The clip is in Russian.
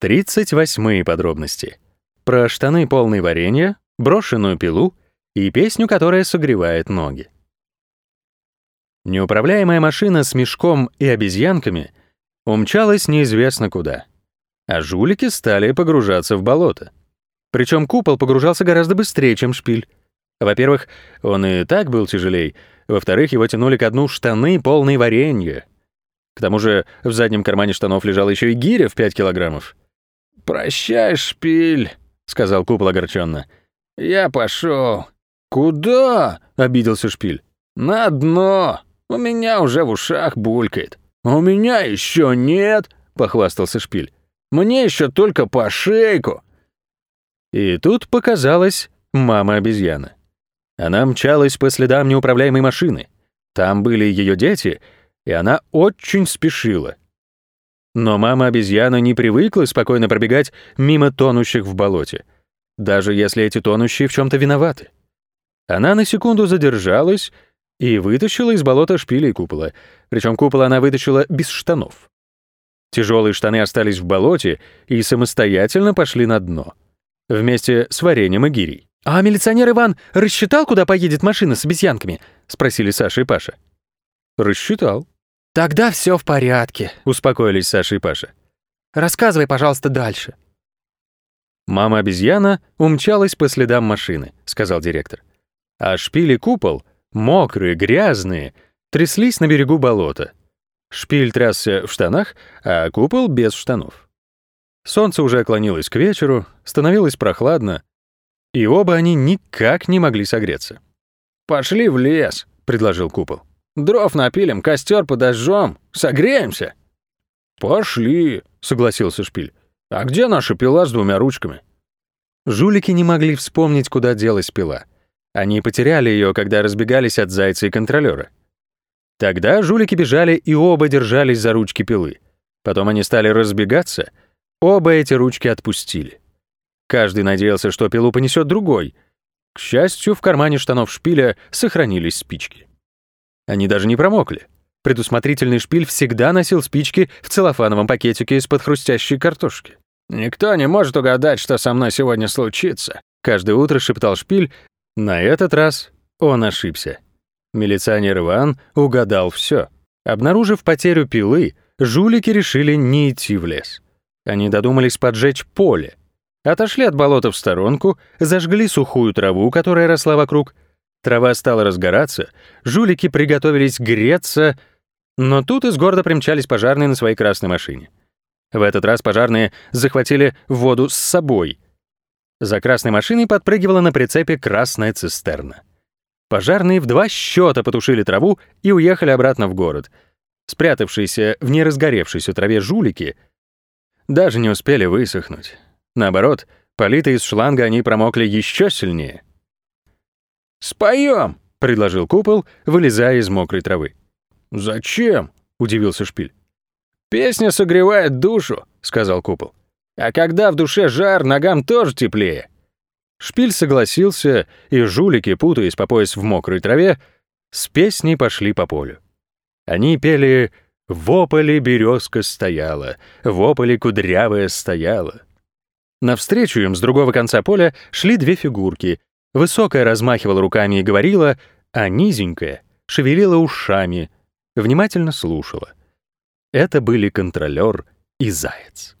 38 подробности. Про штаны полные варенья, брошенную пилу и песню, которая согревает ноги. Неуправляемая машина с мешком и обезьянками умчалась неизвестно куда, а жулики стали погружаться в болото. Причем купол погружался гораздо быстрее, чем шпиль. Во-первых, он и так был тяжелей, во-вторых, его тянули ко дну штаны, полные варенья. К тому же в заднем кармане штанов лежала еще и гиря в 5 килограммов. «Прощай, шпиль», — сказал купол огорченно. «Я пошел». «Куда?» — обиделся шпиль. «На дно. У меня уже в ушах булькает». «У меня еще нет», — похвастался шпиль. «Мне еще только по шейку». И тут показалась мама-обезьяна. Она мчалась по следам неуправляемой машины. Там были ее дети, и она очень спешила. Но мама-обезьяна не привыкла спокойно пробегать мимо тонущих в болоте, даже если эти тонущие в чем-то виноваты. Она на секунду задержалась и вытащила из болота шпили и купола, причем купол она вытащила без штанов. Тяжелые штаны остались в болоте и самостоятельно пошли на дно, вместе с вареньем и гирей. «А милиционер Иван рассчитал, куда поедет машина с обезьянками?» — спросили Саша и Паша. «Рассчитал». «Тогда все в порядке», — успокоились Саша и Паша. «Рассказывай, пожалуйста, дальше». «Мама-обезьяна умчалась по следам машины», — сказал директор. А шпиль и купол, мокрые, грязные, тряслись на берегу болота. Шпиль трясся в штанах, а купол без штанов. Солнце уже клонилось к вечеру, становилось прохладно, и оба они никак не могли согреться. «Пошли в лес», — предложил купол. «Дров напилим, костер подожжем, согреемся». «Пошли», — согласился Шпиль. «А где наша пила с двумя ручками?» Жулики не могли вспомнить, куда делась пила. Они потеряли ее, когда разбегались от зайца и контролера. Тогда жулики бежали и оба держались за ручки пилы. Потом они стали разбегаться, оба эти ручки отпустили. Каждый надеялся, что пилу понесет другой. К счастью, в кармане штанов шпиля сохранились спички. Они даже не промокли. Предусмотрительный шпиль всегда носил спички в целлофановом пакетике из-под хрустящей картошки. «Никто не может угадать, что со мной сегодня случится», — каждое утро шептал шпиль. На этот раз он ошибся. Милиционер Иван угадал все. Обнаружив потерю пилы, жулики решили не идти в лес. Они додумались поджечь поле, Отошли от болота в сторонку, зажгли сухую траву, которая росла вокруг. Трава стала разгораться, жулики приготовились греться, но тут из города примчались пожарные на своей красной машине. В этот раз пожарные захватили воду с собой. За красной машиной подпрыгивала на прицепе красная цистерна. Пожарные в два счета потушили траву и уехали обратно в город. Спрятавшиеся в неразгоревшейся траве жулики даже не успели высохнуть. Наоборот, политые из шланга они промокли еще сильнее. «Споем!» — предложил купол, вылезая из мокрой травы. «Зачем?» — удивился шпиль. «Песня согревает душу», — сказал купол. «А когда в душе жар, ногам тоже теплее». Шпиль согласился, и жулики, путаясь по пояс в мокрой траве, с песней пошли по полю. Они пели «В ополе березка стояла, в ополе кудрявая стояла». Навстречу им с другого конца поля шли две фигурки. Высокая размахивала руками и говорила, а низенькая шевелила ушами, внимательно слушала. Это были контролер и заяц.